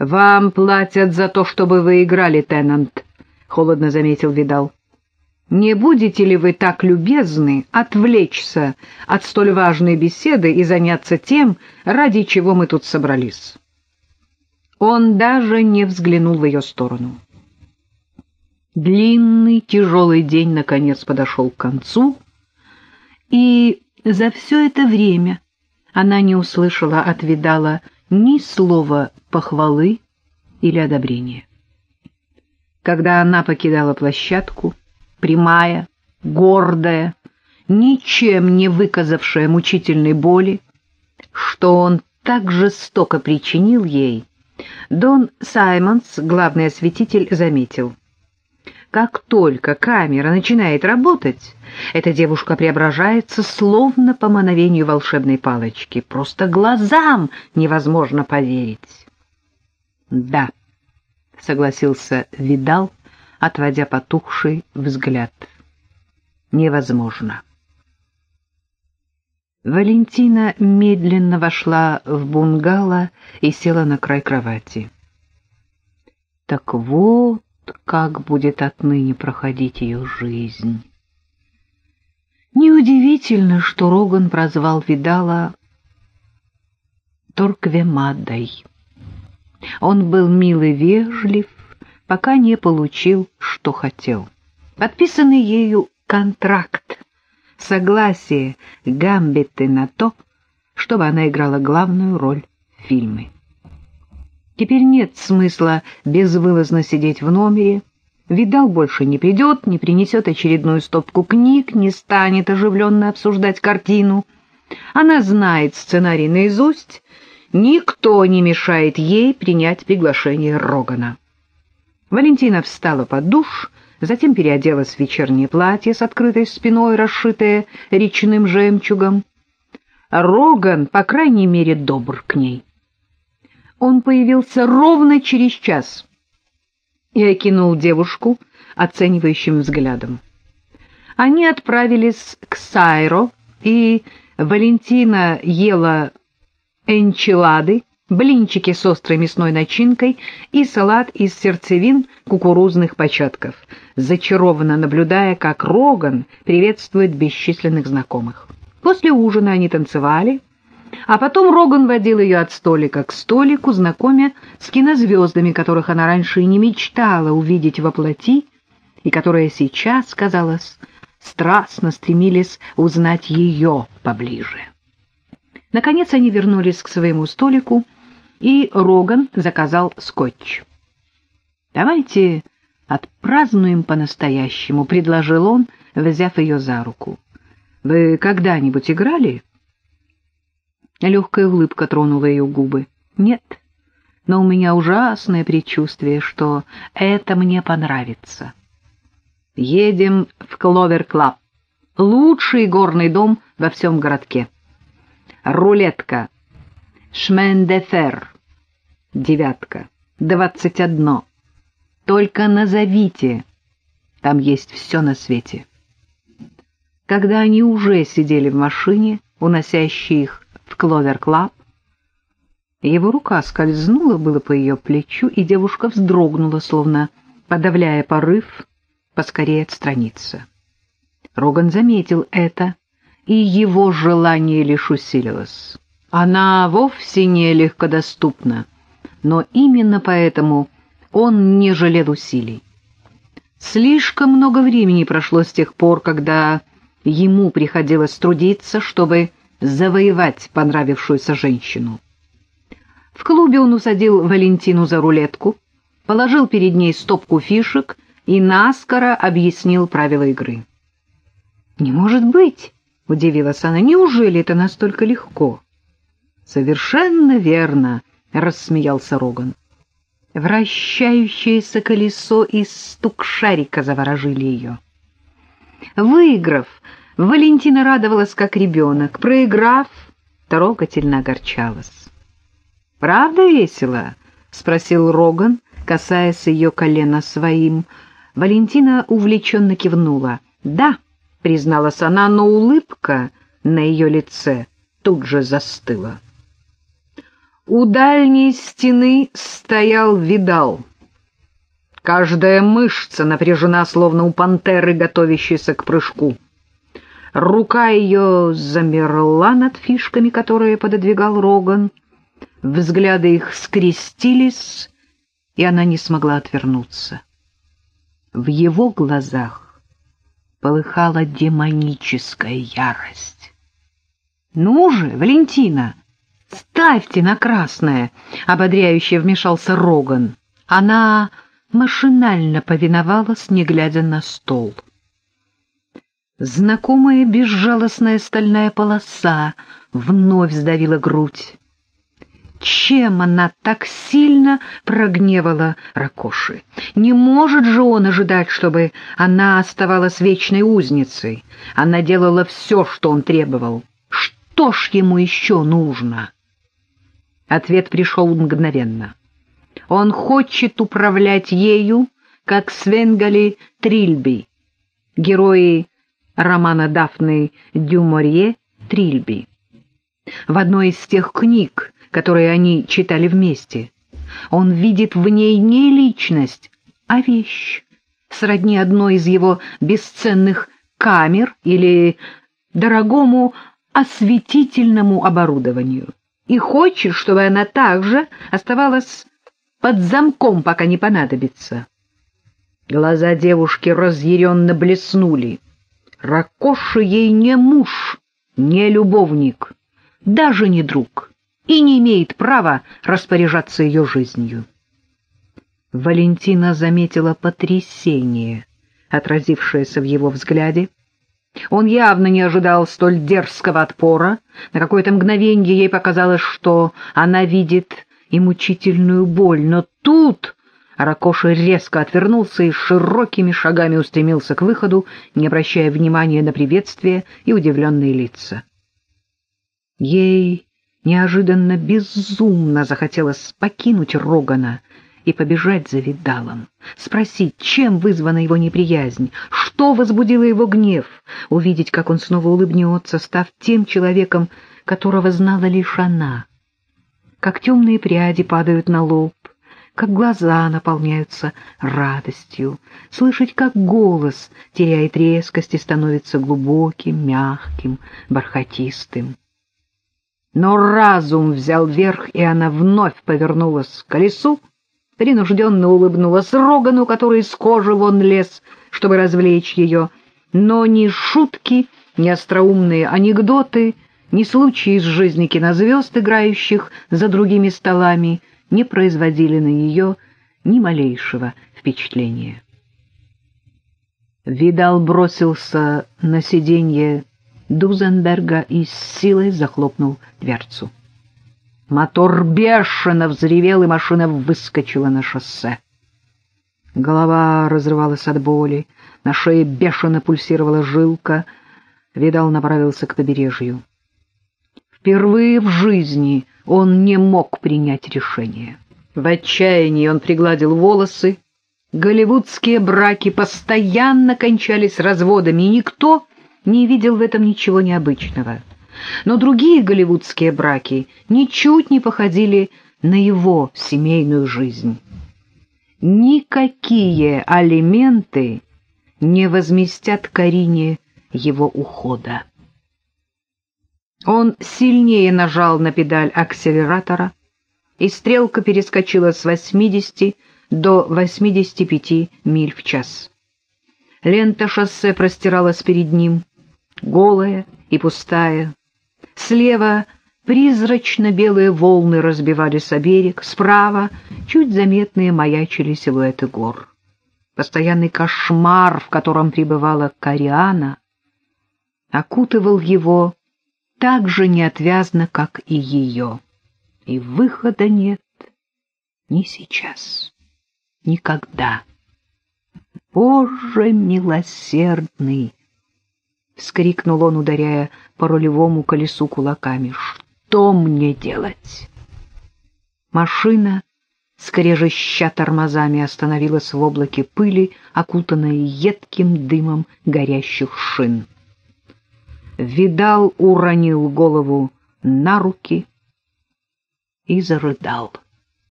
«Вам платят за то, чтобы вы играли, Теннант», — холодно заметил Видал. «Не будете ли вы так любезны отвлечься от столь важной беседы и заняться тем, ради чего мы тут собрались?» Он даже не взглянул в ее сторону. Длинный, тяжелый день наконец подошел к концу, и за все это время она не услышала от Видала ни слова похвалы или одобрения. Когда она покидала площадку, прямая, гордая, ничем не выказавшая мучительной боли, что он так жестоко причинил ей, Дон Саймонс, главный осветитель, заметил. Как только камера начинает работать, эта девушка преображается словно по мановению волшебной палочки. Просто глазам невозможно поверить. «Да», — согласился Видал, отводя потухший взгляд. «Невозможно». Валентина медленно вошла в бунгало и села на край кровати. Так вот, как будет отныне проходить ее жизнь. Неудивительно, что Роган прозвал Видала Торквемадой. Он был мил и вежлив, пока не получил, что хотел. Подписанный ею контракт согласие Гамбиты на то, чтобы она играла главную роль в фильме. Теперь нет смысла безвылазно сидеть в номере. Видал больше не придет, не принесет очередную стопку книг, не станет оживленно обсуждать картину. Она знает сценарий наизусть, никто не мешает ей принять приглашение Рогана. Валентина встала под душ, затем переоделась в вечернее платье с открытой спиной, расшитое речным жемчугом. Роган, по крайней мере, добр к ней. Он появился ровно через час и окинул девушку оценивающим взглядом. Они отправились к Сайро, и Валентина ела энчилады, блинчики с острой мясной начинкой и салат из сердцевин кукурузных початков, зачарованно наблюдая, как Роган приветствует бесчисленных знакомых. После ужина они танцевали, а потом Роган водил ее от столика к столику, знакомя с кинозвездами, которых она раньше и не мечтала увидеть во плоти, и которые сейчас, казалось, страстно стремились узнать ее поближе. Наконец они вернулись к своему столику, и Роган заказал скотч. «Давайте отпразднуем по-настоящему», — предложил он, взяв ее за руку. «Вы когда-нибудь играли?» Легкая улыбка тронула ее губы. «Нет, но у меня ужасное предчувствие, что это мне понравится. Едем в Кловер-Клаб, лучший игорный дом во всем городке. Рулетка — Шмен-де-фер. Девятка. Двадцать одно. Только назовите. Там есть все на свете. Когда они уже сидели в машине, уносящей их в Кловер-Клаб, его рука скользнула было по ее плечу, и девушка вздрогнула, словно подавляя порыв, поскорее отстраниться. Роган заметил это, и его желание лишь усилилось. Она вовсе не легкодоступна, но именно поэтому он не жалел усилий. Слишком много времени прошло с тех пор, когда ему приходилось трудиться, чтобы завоевать понравившуюся женщину. В клубе он усадил Валентину за рулетку, положил перед ней стопку фишек и наскоро объяснил правила игры. «Не может быть!» — удивилась она. «Неужели это настолько легко?» Совершенно верно, рассмеялся Роган. Вращающееся колесо и стук шарика заворожили ее. Выиграв, Валентина радовалась как ребенок, проиграв, трогательно огорчалась. «Правда весело?» — спросил Роган, касаясь ее колена своим. Валентина увлеченно кивнула. «Да», — призналась она, но улыбка на ее лице тут же застыла. У дальней стены стоял видал. Каждая мышца напряжена, словно у пантеры, готовящейся к прыжку. Рука ее замерла над фишками, которые пододвигал Роган. Взгляды их скрестились, и она не смогла отвернуться. В его глазах полыхала демоническая ярость. — Ну же, Валентина, ставьте на красное! — ободряюще вмешался Роган. Она машинально повиновалась, не глядя на стол. Знакомая безжалостная стальная полоса вновь сдавила грудь. Чем она так сильно прогневала Ракоши? Не может же он ожидать, чтобы она оставалась вечной узницей. Она делала все, что он требовал. Что ж ему еще нужно? Ответ пришел мгновенно. Он хочет управлять ею, как Свенгали Трильби, герои романа Дафны Дюморье Трильби. В одной из тех книг, которые они читали вместе, он видит в ней не личность, а вещь, сродни одной из его бесценных камер или дорогому осветительному оборудованию, и хочет, чтобы она также оставалась под замком, пока не понадобится. Глаза девушки разъяренно блеснули. Ракоши ей не муж, не любовник, даже не друг, и не имеет права распоряжаться ее жизнью. Валентина заметила потрясение, отразившееся в его взгляде. Он явно не ожидал столь дерзкого отпора. На какое-то мгновенье ей показалось, что она видит и мучительную боль, но тут Ракоши резко отвернулся и широкими шагами устремился к выходу, не обращая внимания на приветствие и удивленные лица. Ей неожиданно безумно захотелось покинуть Рогана и побежать за Видалом, спросить, чем вызвана его неприязнь, что возбудило его гнев, увидеть, как он снова улыбнется, став тем человеком, которого знала лишь она, как темные пряди падают на лоб, как глаза наполняются радостью, слышать, как голос теряет резкость и становится глубоким, мягким, бархатистым. Но разум взял верх, и она вновь повернулась к колесу, принужденно улыбнулась Рогану, который из кожи вон лез, чтобы развлечь ее, но ни шутки, ни остроумные анекдоты — ни случаи из жизни кинозвезд, играющих за другими столами, не производили на нее ни малейшего впечатления. Видал бросился на сиденье Дузенберга и с силой захлопнул дверцу. Мотор бешено взревел, и машина выскочила на шоссе. Голова разрывалась от боли, на шее бешено пульсировала жилка. Видал направился к побережью. Впервые в жизни он не мог принять решение. В отчаянии он пригладил волосы. Голливудские браки постоянно кончались разводами, и никто не видел в этом ничего необычного. Но другие голливудские браки ничуть не походили на его семейную жизнь. Никакие алименты не возместят Карине его ухода. Он сильнее нажал на педаль акселератора, и стрелка перескочила с 80 до 85 миль в час. Лента шоссе простиралась перед ним, голая и пустая. Слева призрачно-белые волны разбивались о берег, справа чуть заметные маячили силуэты гор. Постоянный кошмар, в котором пребывала Кориана, окутывал его так же неотвязно, как и ее. И выхода нет ни сейчас, никогда. «Боже милосердный!» — вскрикнул он, ударяя по рулевому колесу кулаками. «Что мне делать?» Машина, скрежеща тормозами, остановилась в облаке пыли, окутанной едким дымом горящих шин. Видал уронил голову на руки и зарыдал.